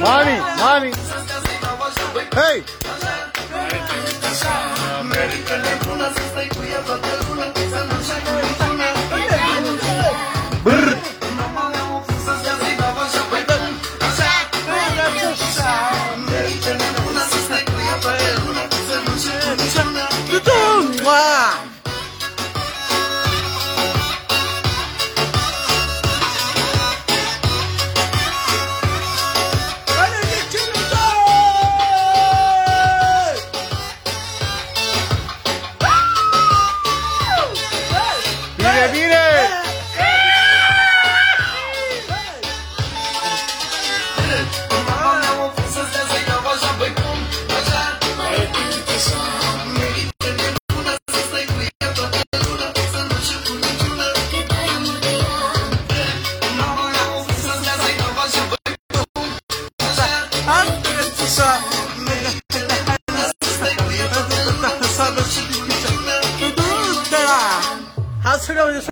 Mami, mami. Hey! Brr. Tutun! Bine! Ang sa কাজ ছেড়ে